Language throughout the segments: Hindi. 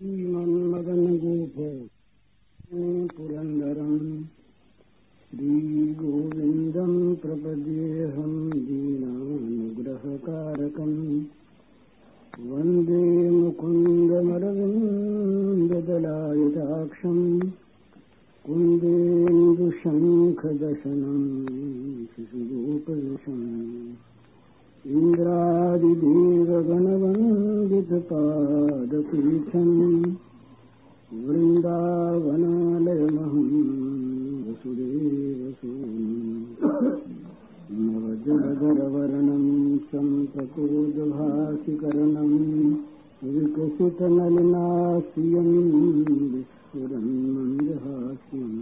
श्रीमन्मदनगोप पुरन्दरम् श्रीगोविन्दम् प्रपद्येऽहम् दीनानुग्रहकारकम् वंदे मुकुन्दमरविन्ददलायताक्षम् कुन्देन्दुशङ्खदशनम् शिशुगोपविशम् इन्द्रादिदेवगणवन्दितपादपीठम् वृन्दावनालयमहम् वसुदेवसूनि नवजलधरवर्णम् सम्प्रकोदभासिकरणम् विकसितनलिनास्यम् विस्फुरन्मन्दहास्यम्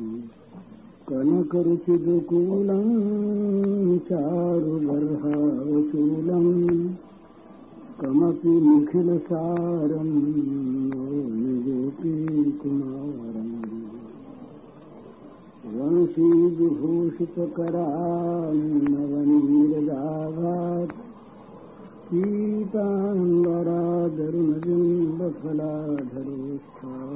कनकरुचिदुकूलम् चारुबर्हावशूलम् कमपि निखिलसारम् गोपीकुमारम् वंशीविभूषितकरान्नवनीरदाघात् पीताम्बरादरुणबिम्बफलाधरोष्ठात् सूर्येन्दुसुन्दरमुखादरविन्दनेत्रात्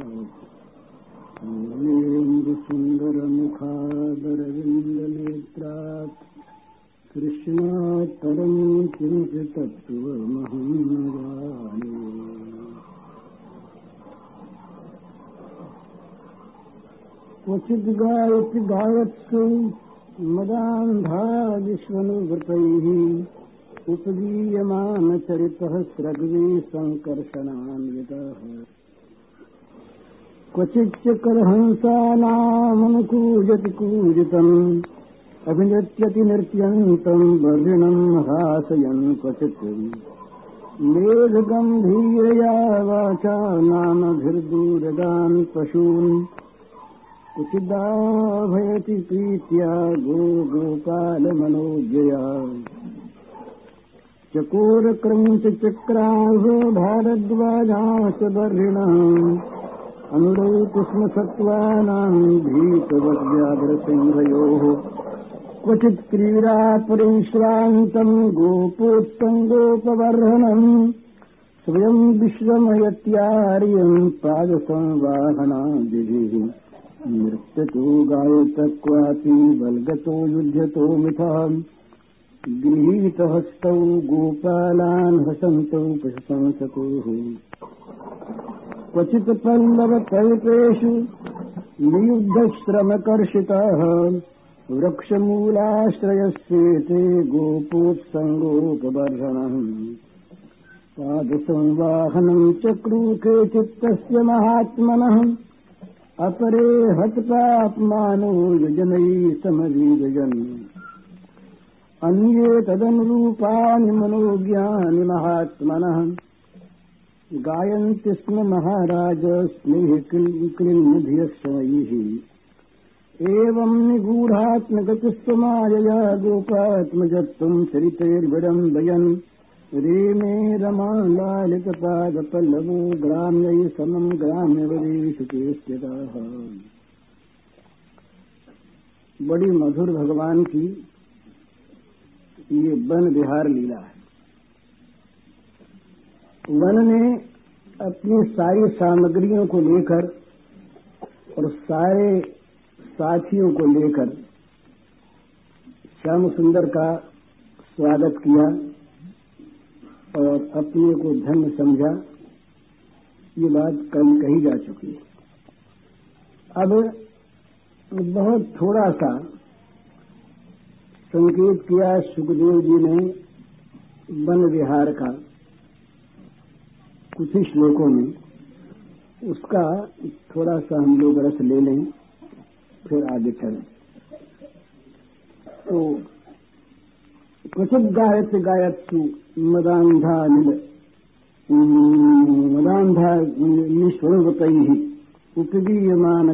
क्वचिद् गायति गायत्सु मदान्धा विश्वनुवृतैः उपगीयमानचरितः स्रग्वी सङ्कर्षणान्वितः क्वचिच्च कलहंसानामनुकूजति कूजितम् अभिनृत्यति नृत्यन्तम् वर्षिणम् हासयन् क्वचित्। मेघगम्भीरया वाचा नामभिर्दूरदान् पशून् कुचिदाभयति प्रीत्या गो गोपालमनोज्यया चकोरक्रञ्चक्राहो भारद्वाजाश्च बर्हिणः अनुरौतु स्म सत्त्वानाम् भीतवद्व्याघ्रसिंहयोः क्वचित् क्रीडापरिश्रान्तम् गोपोत्तङ्गोपवर्हणम् स्वयम् विश्वमयत्यार्यम् पादसंवाहनादिभिः नृत्यतो गायत क्वापि बल्गतो युध्यतो मिथाम्। गृहीतहस्तौ गोपालान् हसन्तौ प्रशंसकोः। क्वचित् पल्लवकल्पेषु नियुद्धश्रमकर्षिताः। वृक्षमूलाश्रयस्येते गोपोत्सङ्गोपबर्हणम् पादसंवाहनम् चक्रूके चित्तस्य महात्मनः। अपरे हतपाप्मानो यजनैः समवीरयन् अन्ये तदनुरूपाणि मनोज्ञानि महात्मनः। गायन्ति स्म महाराज स्नेहक्लिन्नधियशमैः एवम् निगूढात्मगतिस्वमायया गोपात्मजत्वम् चरितैर्विडम्बयन्। ग्राम्यै बड़ी मधुर भगवान की ये वन विहार लीला है। वन ने अपनी सारी सामग्रियों को लेकर और सारे साथियों को लेकर श्याम सुंदर का स्वागत किया। और अपने को धन्य समझा, ये बात कल कही जा चुकी है। अब बहुत थोड़ा सा संकेत किया सुखदेव जी ने वन विहार का, कुछ ही श्लोकों में। उसका थोड़ा सा हम लोग रस ले लें, फिर आगे चलें। तो गायत गायत्सु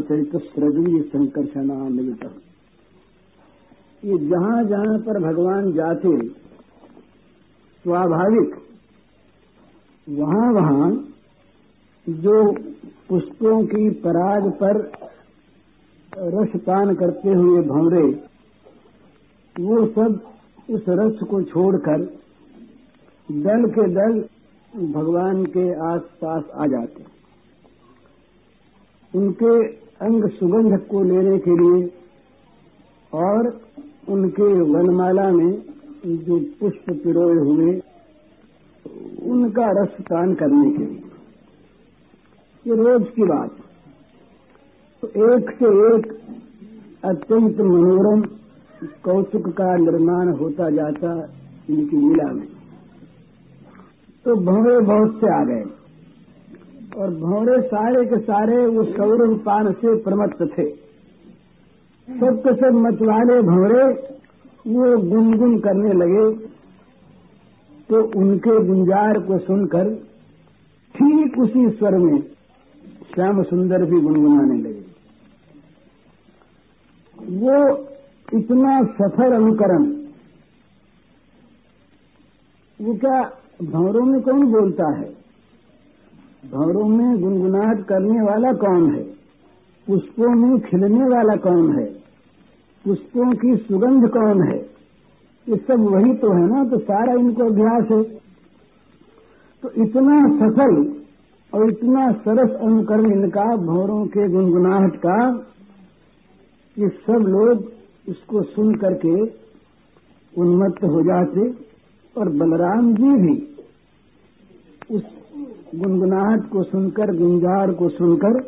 चरित स्रगीय संकर्षणान्वित ये जहाँ जहाँ पर भगवान जाते, स्वाभाविक, वहाँ वहाँ जो पुष्पों की पराग पर रसपान करते हुए भंवरे, वो सब उस रस को छोड़कर दल के दल भगवान के आस पास आ जाते उनके अंग सुगंध को लेने के लिए और उनके वनमाला में जो पुष्प पिरोए हुए, उनका रस पान करने के लिए। ये रोज की बात तो एक से एक अत्यंत मनोरम कौतुक का निर्माण होता जाता इनकी लीला में। तो भौरे बहुत से आ गए। और भौरे सारे के सारे वो सौरभ पान से प्रमत्त थे। सब के सब मतवाले भौरे, वो गुनगुन करने लगे। तो उनके गुंजार को सुनकर ठीक उसी स्वर में श्याम सुंदर भी गुनगुनाने लगे। वो इतना सफल अनुकरण। वो क्या भंवरों में कौन बोलता है? भंवरों में गुनगुनाहट करने वाला कौन है? पुष्पों में खिलने वाला कौन है? पुष्पों की सुगंध कौन है? ये सब वही तो है ना तो सारा इनको अभ्यास है। तो इतना सफल और इतना सरस अनुकरण इनका भौरों के गुनगुनाहट का कि सब लोग उसको सुन करके उन्मत्त हो जाते और बलराम जी भी उस गुनगुनाहट को सुनकर, गुंजार को सुनकर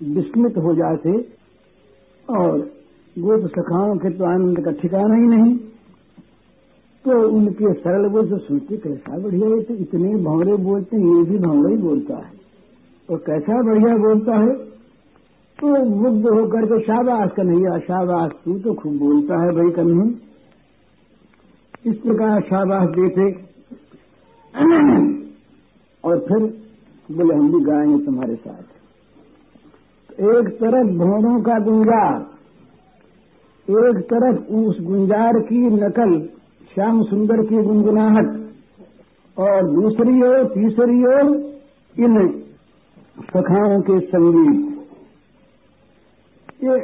विस्मित हो जाते और गोप सखाओं के तो आनंद का ठिकाना ही नहीं। तो उनके सरल वो जो सुनते, कैसा बढ़िया है तो इतने भंवरे बोलते ये भी भंवरा ही बोलता है। और कैसा बढ़िया बोलता है? तो मुग्ध होकर के शाबाश कन्हैया शाबाश, तू तो खूब बोलता है भाई कन्हू। इस प्रकार शाबाश देते। और फिर बोले, हम भी गाएँगे तुम्हारे साथ। एक तरफ़ भौरों का गुंजार, एक तरफ़ उस गुंजार की नकल, श्याम सुंदर की गुनगुनाहट, और दूसरी ओर, तीसरी ओर इन सखाओं के संगीत। ये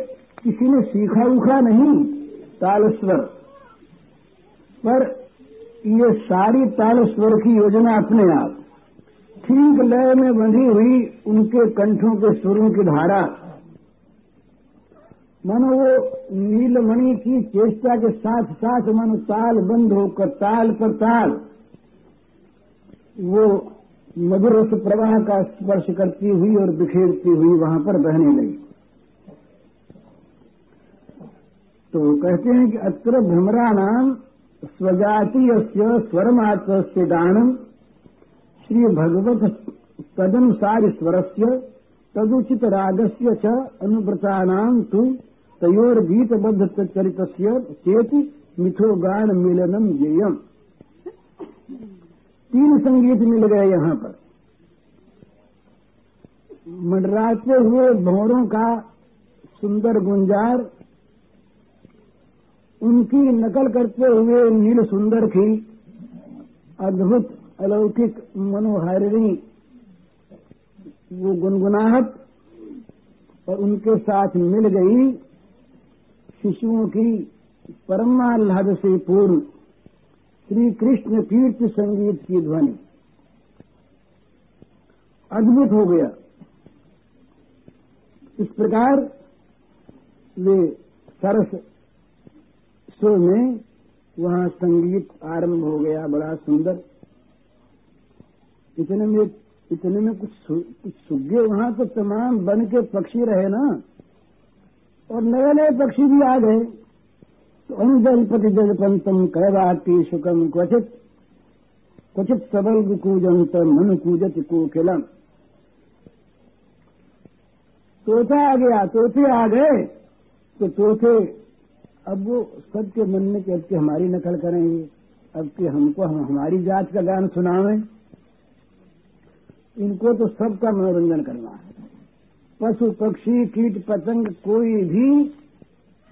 किसी ने सीखा उखा नहीं, तालस्वर। पर ये सारी तालस्वर की योजना अपने आप। ठीक लय में बंधी हुई उनके कंठों के सुरों की धारा। मानो वो नीलमणि की चेष्टा के साथ साथ मानो ताल बंद होकर, ताल पर ताल, वो मधुर प्रवाह का स्पर्श करती हुई और बिखेरती हुई वहाँ पर बहने लगी। तो कहते हैं कि अत्र भ्रमरा नाम स्वजातीय स्वरमात्र से दानम श्री भगवत तदनुसार स्वर से तदुचित रागस्य च अनुव्रतानाम तु चरित चेति मिथो गान मिलनम जेयम तीन संगीत मिल गए यहाँ पर। मंडराते हुए भौरों का सुंदर गुंजार उनकी नकल करते हुए नील सुंदर की अद्भुत अलौकिक मनोहारिणी, वो गुनगुनाहट और उनके साथ मिल गई शिशुओं की परमाह्लाद से पूर्ण श्री कृष्ण कीर्ति संगीत की ध्वनि। अद्भुत हो गया। इस प्रकार वे सरस सो में वहाँ संगीत आरंभ हो गया, बड़ा सुंदर। इतने में इतने में कुछ सुगे वहाँ तो तमाम बन के पक्षी रहे ना। और नए नए पक्षी भी आ गए। तो अनुजलपति जलपंतम कैवाती शुकम क्वचित। क्वचित सबल कूजंत मन कूजत कोकिलम। तोता आ गया तोते आ गए। तो तोते अब वो सबके मन में कि अब के हमारी नकल करेंगे, अब के हमको, हम, हमारी जात का गान सुनावें। इनको तो सबका मनोरंजन करना है। पशु, पक्षी, कीट, पतंग, कोई भी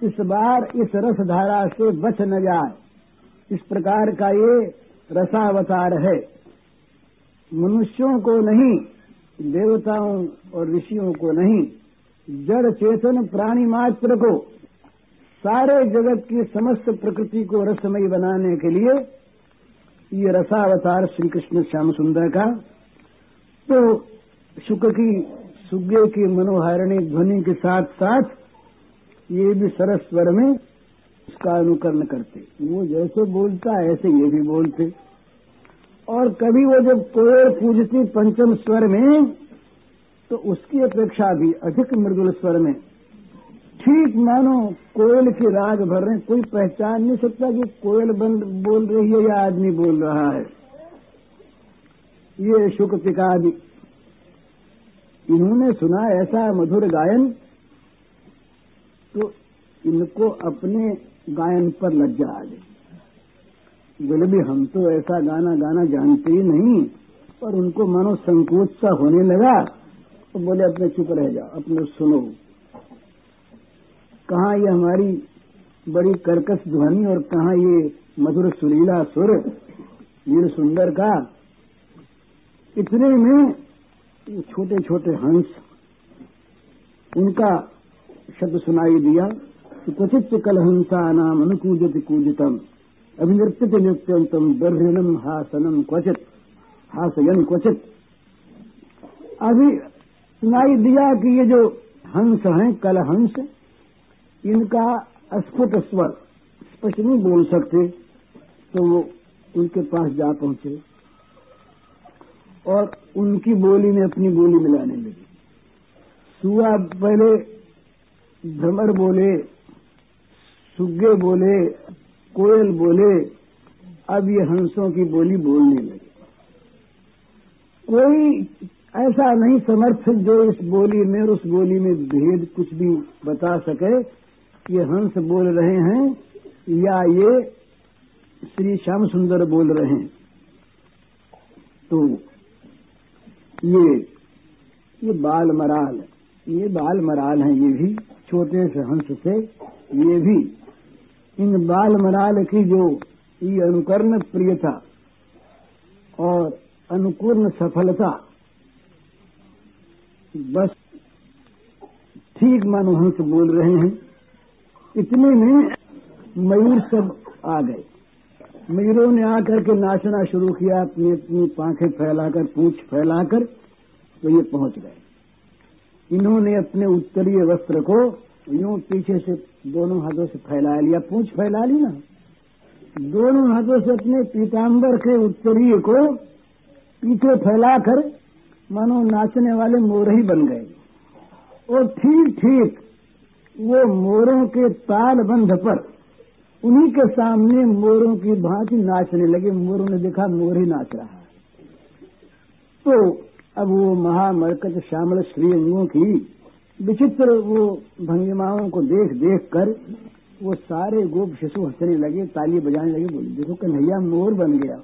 इस बार इस रस धारा से बच न जाए। इस प्रकार का ये रसावतार है। मनुष्यों को नहीं, देवताओं और ऋषियों को नहीं, जड़ चेतन प्राणी मात्र को सारे जगत की समस्त प्रकृति को रसमयी बनाने के लिए ये रसावतार श्री कृष्ण श्याम सुंदर का तो शुक्र की, सुग्गे की मनोहारिणी ध्वनि के साथ साथ ये भी सरस स्वर में उसका अनुकरण करते। वो जैसे बोलता, ऐसे ये भी बोलते। और कभी वो जब कोयल पूजती पंचम स्वर में तो उसकी अपेक्षा भी अधिक मृदुल स्वर में ठीक मानो कोयल की राग भर रहे कोई पहचान नहीं सकता कि कोयल बंद बोल रही है या आदमी बोल रहा है। ये शुक पिकादि। इन्होंने सुना ऐसा मधुर गायन तो इनको अपने गायन पर लज्जा आ गई। बोले, भी हम तो ऐसा गाना गाना जानते ही नहीं, पर उनको मानो संकोच सा होने लगा। तो बोले, अपने चुप रह जाओ, अपने सुनो। कहा ये हमारी बड़ी कर्कश ध्वनि और कहा ये मधुर सुरीला सुर, वीर सुंदर का, इतने में छोटे छोटे हंस, उनका शब्द सुनाई दिया कि क्वचित कल हंसा नाम अनुकूजत कूजितम, अभिनृत्य नृत्यंतम बर्हनम हासनम क्वचित, हासयन क्वचित। अभी सुनाई दिया कि ये जो हंस हैं कल हंस इनका स्फुट स्वर स्पष्ट नहीं बोल सकते तो वो उनके पास जा पहुँचे और उनकी बोली में अपनी बोली मिलाने लगी। सुआ पहले भ्रमर बोले, सुग्गे बोले, कोयल बोले, अब ये हंसों की बोली बोलने लगे। कोई ऐसा नहीं समर्थ जो इस बोली में और उस बोली में भेद कुछ भी बता सके ये हंस बोल रहे हैं या ये श्री श्याम सुंदर बोल रहे हैं? तो ये ये बाल मराल, ये बाल मराल हैं, ये भी छोटे से हंस से, ये भी। इन बाल मराल की जो ये अनुकरण प्रियता और अनुकूर्ण सफलता, बस ठीक मानो हंस बोल रहे हैं। इतने में मयूर सब आ गए। मयूरों ने आकर के नाचना शुरू किया, अपनी अपनी पांखें फैलाकर, पूछ फैलाकर तो ये पहुँच गए। इन्होंने अपने उत्तरीय वस्त्र को यूँ पीछे से दोनों हाथों से फैला लिया, पूछ फैला ली ना दोनों हाथों से अपने पीताम्बर के उत्तरीय को पीछे फैलाकर, मानो नाचने वाले मोर ही बन गए। और ठीक ठीक वो मोरों के ताल बंध पर, उन्हीं के सामने मोरों की भांति नाचने लगे। मोरों ने देखा, मोर ही नाच रहा है। तो अब वो महामरकत श्यामल श्री श्रीअंगों की विचित्र वो भंगिमाओं को देख देख कर वो सारे गोप शिशु हंसने लगे, ताली बजाने लगे, बोले, देखो कन्हैया, मोर बन गया।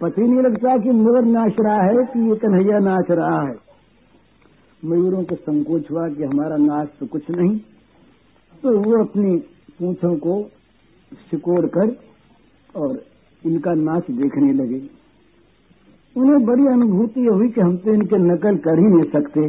पति नहीं लगता कि मोर नाच रहा है कि ये कन्हैया नाच रहा है। मयूरों को संकोच हुआ कि हमारा नाच तो कुछ नहीं। तो वो अपनी पूछों को सिकोड़ कर और इनका नाच देखने लगे। उन्हें बड़ी अनुभूति हुई कि हम तो इनके नकल कर ही नहीं सकते।